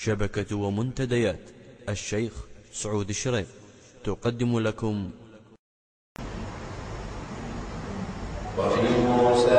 شبكة ومنتديات. الشيخ سعود الشريف تقدم لكم. وفي موسى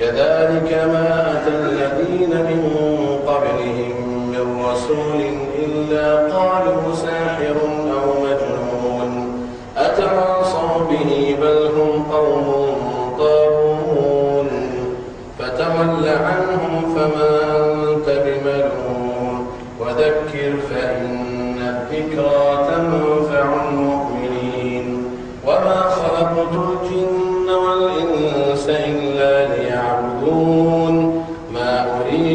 كذلك ما أتى الذين من قبلهم من رسول إلا قالوا ساحر أو مجنون. أتواصوا به بل هم قوم طاغون. فتول عنهم فما أنت بملوم. وذكر فإن الذكرى تنفع المؤمنين. وما خلقت الجن